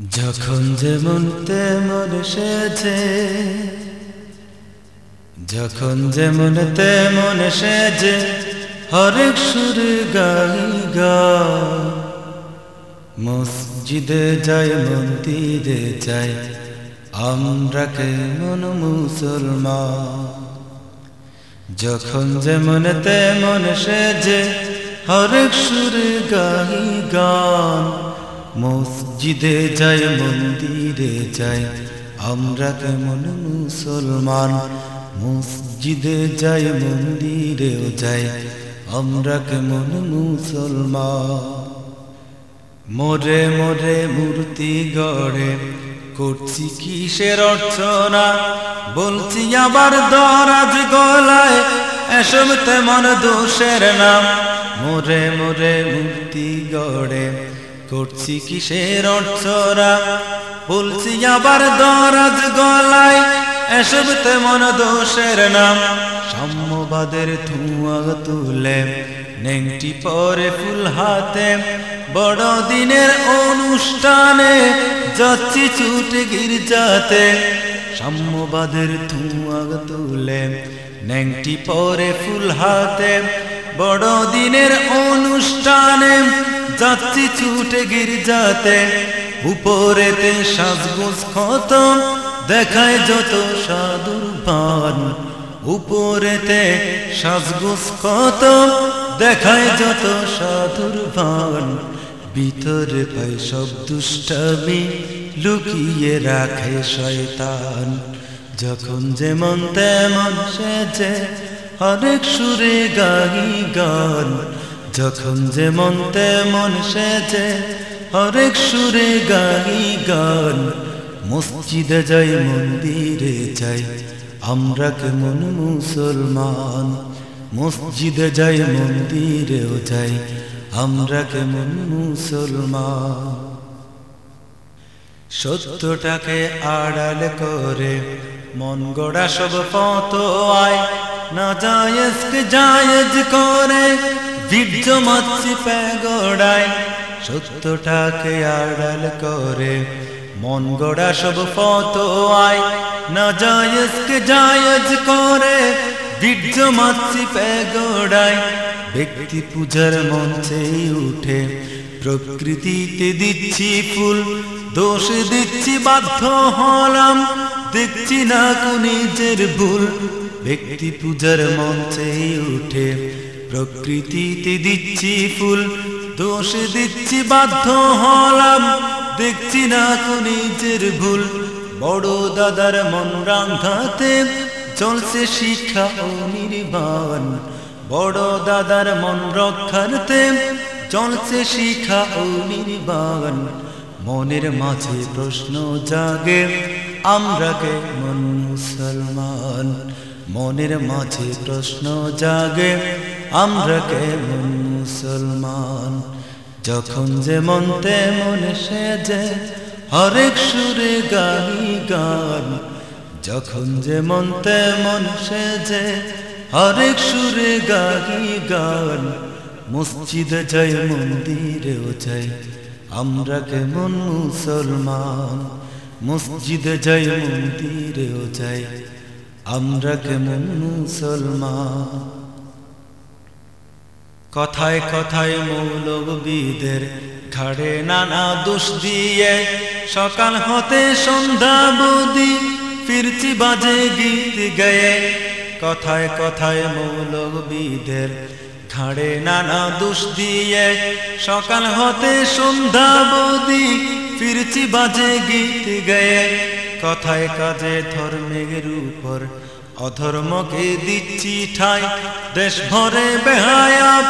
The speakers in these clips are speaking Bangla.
যখন যেমন তেমন সেজে, যখন যেমন তেমন সেজে, হরেক সুর গাই গা। মসজিদে যায়, মন্দিরে যাই আমরা কেমন মুসলমান? যখন যেমন তেমন সেজে, হরেক সুর গাই গান। মসজিদে যাই, মন্দিরে যাই, আমরা কেমন মুসলমান? মসজিদে যাই, মন্দিরেও যাই, আমরা কেমন মুসলমান? মোরে মোরে মূর্তি গড়ে, করছি কিসের অর্চনা বলছি আবার দরাজ গলায়, এসব তেমন দোষের নাম। মোরে মোরে মূর্তি গড়ে করছি কিসের অর্চনা বলছি আবার দরাজ গলায়, এসব তেমন দোষের নাম। সাম্যবাদের ধোঁয়া তুলে নেংটি পরে ফুল হাতে। বড় দিনের অনুষ্ঠানে যাচ্ছি ছুটে গির্জাতে। সাম্যবাদের ধোঁয়া তুলে নেংটি পরে ফুল হাতে। বড় দিনের অনুষ্ঠানে যাচ্ছি ছুটে গির্জাতে, উপরেতে সাজগোজ খতম, দেখায় যত সাধুর পান। উপরেতে সাজগোজ খতম, দেখায় যত সাধুর পান। ভিতরে পাই সব দুষ্টামি, লুকিয়ে রাখে শয়তান। যখন যেমন তেমন সেজে অনেক সুরে গাই গান। যখন যেমন তেমন সেজে হরেক সুরে গাই গান, মসজিদে যাই, মন্দিরে যাই, আমরা কেমন মুসলমান? মসজিদে যাই, মন্দিরেও যাই, আমরা কেমন মুসলমান? সত্যটাকে আড়াল করে মন গড়া সব পত আয়, না জায়েজ করে। বীর্য মাছি প্যাগড়ায় সত্যটাকে আড়াল করে। মন গড়া সব পত আয় না জায়েজকে জায়েজ করে। বীর্য মাছি প্যাগড়ায় ব্যক্তি পূজার মঞ্চে উঠে। প্রকৃতিতে দিচ্ছি ফুল, দোষ দিচ্ছি বাধ্য হলাম। দেখছি না নিজের ভুল, ব্যক্তি পূজার মঞ্চে উঠে। প্রকৃতিতে দিচ্ছি ফুল, দোষ দিচ্ছি বাধ্য হলাম। দেখছি না নিজের ভুল। বড় দাদার মন রাঙ্গাতে চলছে শিক্ষা ও নির্বাণ। বড় দাদার মন রক্ষার্থে চলছে শিখা ও নির্বাণ। মনের মাঝে প্রশ্ন জাগে, আমরা কেমন মুসলমান? মনের মাঝে প্রশ্ন জাগে, আমরা কেমন মুসলমান? যখন যেমন তেমন সেজে, হরেক সুরে গাই গান। যখন যে যেমন তেমন সেজে, হরেক সুরে গাই গান। মসজিদে যাই মন্দিরেও যাই আমরা কেমন মুসলমান? মসজিদে যাই মন্দিরেও যাই আমরা কেমন মুসলমান? কথায় কথায় মৌলবীদের ঘাড়ে নানা দোষ দিয়ে সকাল হতে সন্ধ্যা বদি ফিরছি বাজে গীত গয়ে। কথায় কথায় মৌলবীদের ঘাড়ে নানা দোষ দিয়ে সকাল হতে সন্ধ্যা বদি ফিরছি বাজে গীত গয়ে। কথায় কাজে ধর্মের উপর। অধর্মকে দিচ্ছি ঠাই। দেশ ভরে বেহায়া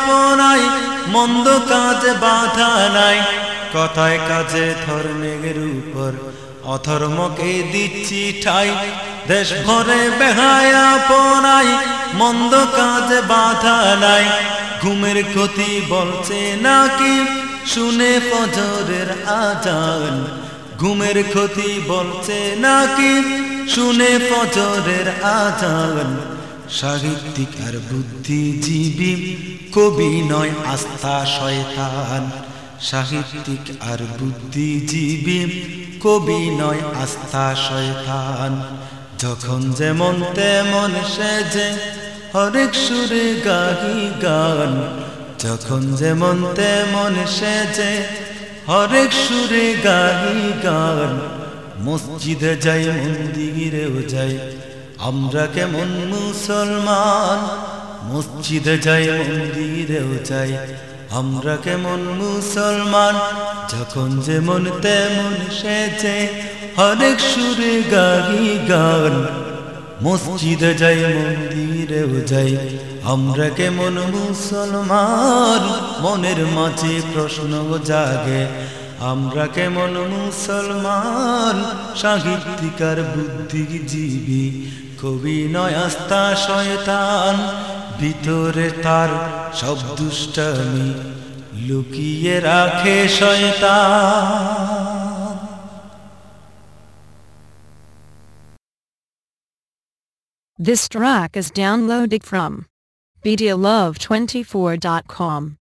মন্দ কাজে বাধা নাই। কথায় কাজে ধর্মের উপর। অধর্মকে দিচ্ছি ঠাই। দেশ ভরে বেহায়া পনাই মন্দ কাজে বাধা নাই। ঘুমের ক্ষতি বলছে নাকি? শুনে ফজরের আজান। ঘুমের ক্ষতি বলছে নাকি? শুনে ফজরের আজান। সাহিত্যিক আর বুদ্ধিজীবী, কবি নয় আস্থা শয়তান। সাহিত্যিক আর বুদ্ধিজীবী, কবি নয় আস্থা শয়তান। যখন যেমন তেমন সেজে হরেক সুরে গাহি গান। যখন যেমন তেমন সেজে হরেক সুরে গাহি গান, মসজিদে যাই, মন্দিরেও যাই। আমরা কেমন মুসলমান? মসজিদে যাই, মন্দিরেও যাই। আমরা কেমন মুসলমান? যখন যেমন তেমন সেজে হরেক সুরে গাহি গান মসজিদে যাই, মন্দিরেও যাই। আমরা কেমন মুসলমান? মনের মাঝে প্রশ্ন জাগে, আমরা কেমন মুসলমান? সাহিত্যিকার বুদ্ধিজীবী, কবি নয় আস্থা শয়তান। ভিতরে তার সব দুষ্টামি লুকিয়ে রাখে শয়তান। This track is downloaded from BeadiaLove24.com.